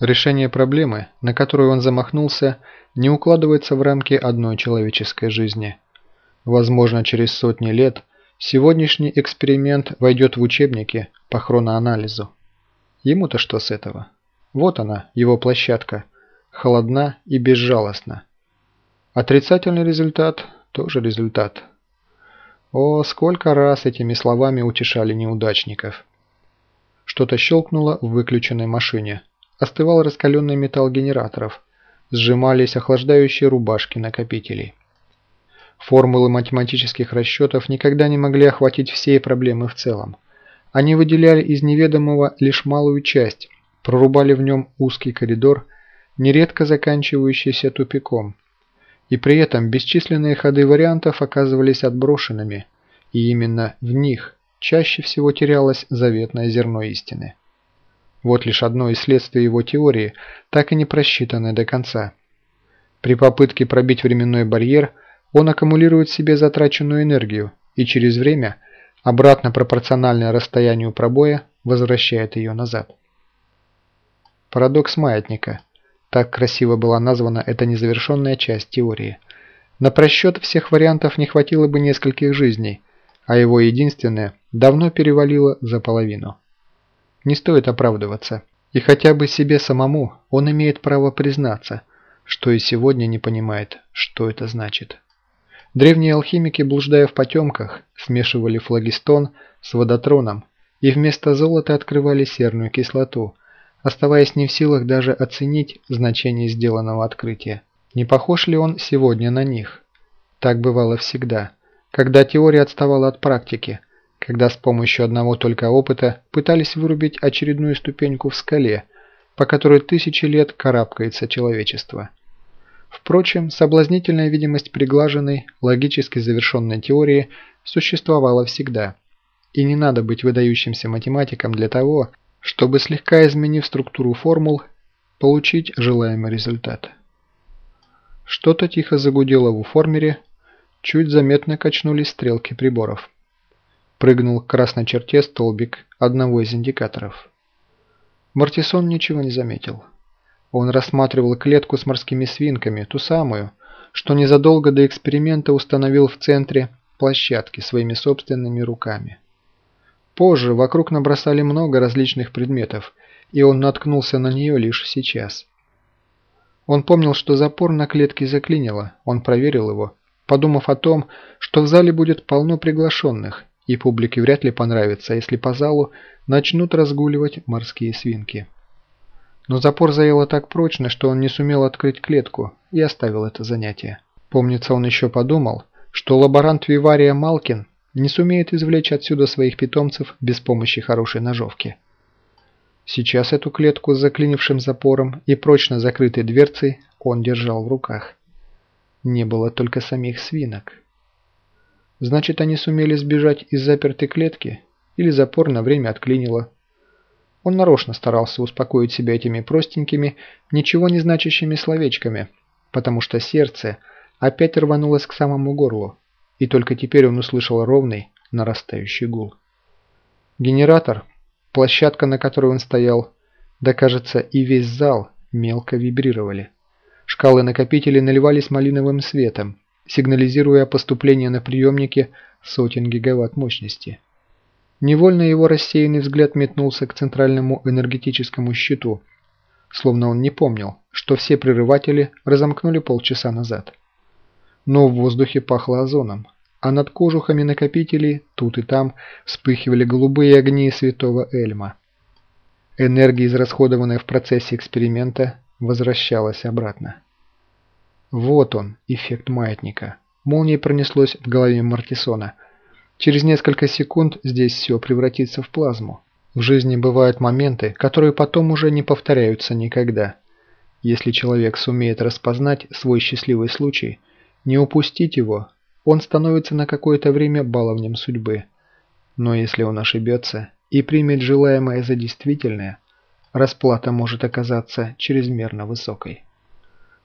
Решение проблемы, на которую он замахнулся, не укладывается в рамки одной человеческой жизни. Возможно, через сотни лет сегодняшний эксперимент войдет в учебники по хроноанализу. Ему-то что с этого? Вот она, его площадка, холодна и безжалостна. Отрицательный результат – тоже результат. О, сколько раз этими словами утешали неудачников. Что-то щелкнуло в выключенной машине. Остывал раскаленный металл генераторов. Сжимались охлаждающие рубашки накопителей. Формулы математических расчетов никогда не могли охватить все проблемы в целом. Они выделяли из неведомого лишь малую часть, прорубали в нем узкий коридор, нередко заканчивающийся тупиком. И при этом бесчисленные ходы вариантов оказывались отброшенными, и именно в них чаще всего терялось заветное зерно истины. Вот лишь одно из следствий его теории, так и не просчитанное до конца. При попытке пробить временной барьер он аккумулирует в себе затраченную энергию и через время, обратно пропорциональное расстоянию пробоя, возвращает ее назад. Парадокс маятника. Так красиво была названа эта незавершенная часть теории. На просчет всех вариантов не хватило бы нескольких жизней, а его единственное давно перевалило за половину. Не стоит оправдываться. И хотя бы себе самому он имеет право признаться, что и сегодня не понимает, что это значит. Древние алхимики, блуждая в потемках, смешивали флагистон с водотроном и вместо золота открывали серную кислоту, оставаясь не в силах даже оценить значение сделанного открытия. Не похож ли он сегодня на них? Так бывало всегда, когда теория отставала от практики – когда с помощью одного только опыта пытались вырубить очередную ступеньку в скале, по которой тысячи лет карабкается человечество. Впрочем, соблазнительная видимость приглаженной, логически завершенной теории существовала всегда. И не надо быть выдающимся математиком для того, чтобы слегка изменив структуру формул, получить желаемый результат. Что-то тихо загудело в уформере, чуть заметно качнулись стрелки приборов прыгнул к красной черте столбик одного из индикаторов. Мартисон ничего не заметил. Он рассматривал клетку с морскими свинками, ту самую, что незадолго до эксперимента установил в центре площадки своими собственными руками. Позже вокруг набросали много различных предметов, и он наткнулся на нее лишь сейчас. Он помнил, что запор на клетке заклинило, он проверил его, подумав о том, что в зале будет полно приглашенных, и публике вряд ли понравится, если по залу начнут разгуливать морские свинки. Но запор заело так прочно, что он не сумел открыть клетку и оставил это занятие. Помнится, он еще подумал, что лаборант Вивария Малкин не сумеет извлечь отсюда своих питомцев без помощи хорошей ножовки. Сейчас эту клетку с заклинившим запором и прочно закрытой дверцей он держал в руках. Не было только самих свинок. Значит, они сумели сбежать из запертой клетки или запор на время отклинило. Он нарочно старался успокоить себя этими простенькими, ничего не значащими словечками, потому что сердце опять рванулось к самому горлу, и только теперь он услышал ровный, нарастающий гул. Генератор, площадка, на которой он стоял, да, кажется, и весь зал мелко вибрировали. Шкалы накопителей наливались малиновым светом, сигнализируя поступление на приемнике сотен гигаватт мощности. Невольно его рассеянный взгляд метнулся к центральному энергетическому щиту, словно он не помнил, что все прерыватели разомкнули полчаса назад. Но в воздухе пахло озоном, а над кожухами накопителей тут и там вспыхивали голубые огни святого Эльма. Энергия, израсходованная в процессе эксперимента, возвращалась обратно. Вот он, эффект маятника. Молнией пронеслось в голове Мартисона. Через несколько секунд здесь все превратится в плазму. В жизни бывают моменты, которые потом уже не повторяются никогда. Если человек сумеет распознать свой счастливый случай, не упустить его, он становится на какое-то время баловнем судьбы. Но если он ошибется и примет желаемое за действительное, расплата может оказаться чрезмерно высокой.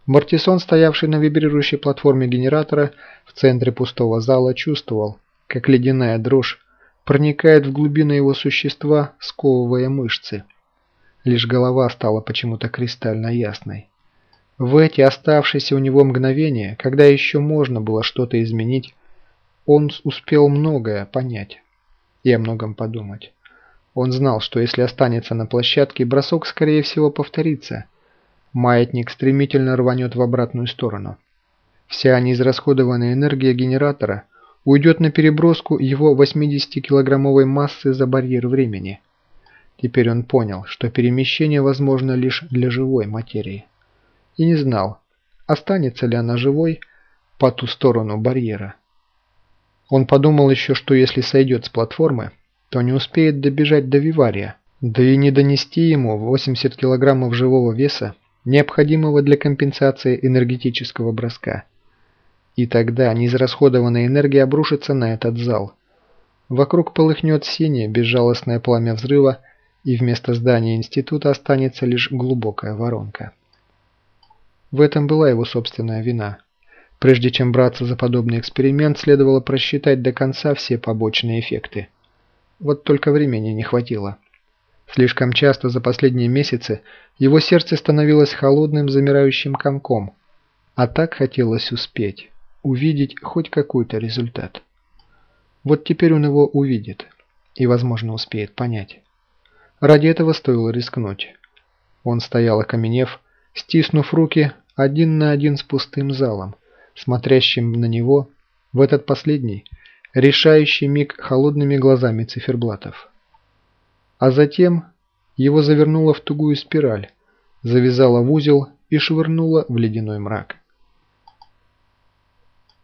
Мартисон, стоявший на вибрирующей платформе генератора в центре пустого зала, чувствовал, как ледяная дрожь проникает в глубины его существа, сковывая мышцы. лишь голова стала почему-то кристально ясной. В эти оставшиеся у него мгновения, когда еще можно было что-то изменить, он успел многое понять и о многом подумать. Он знал, что если останется на площадке, бросок скорее всего повторится. Маятник стремительно рванет в обратную сторону. Вся неизрасходованная энергия генератора уйдет на переброску его 80-килограммовой массы за барьер времени. Теперь он понял, что перемещение возможно лишь для живой материи. И не знал, останется ли она живой по ту сторону барьера. Он подумал еще, что если сойдет с платформы, то не успеет добежать до Вивария, да и не донести ему 80 килограммов живого веса, необходимого для компенсации энергетического броска. И тогда неизрасходованная энергия обрушится на этот зал. Вокруг полыхнет синее безжалостное пламя взрыва, и вместо здания института останется лишь глубокая воронка. В этом была его собственная вина. Прежде чем браться за подобный эксперимент, следовало просчитать до конца все побочные эффекты. Вот только времени не хватило. Слишком часто за последние месяцы его сердце становилось холодным замирающим комком. А так хотелось успеть, увидеть хоть какой-то результат. Вот теперь он его увидит и, возможно, успеет понять. Ради этого стоило рискнуть. Он стоял окаменев, стиснув руки один на один с пустым залом, смотрящим на него в этот последний – решающий миг холодными глазами циферблатов. А затем его завернуло в тугую спираль, завязало в узел и швырнуло в ледяной мрак.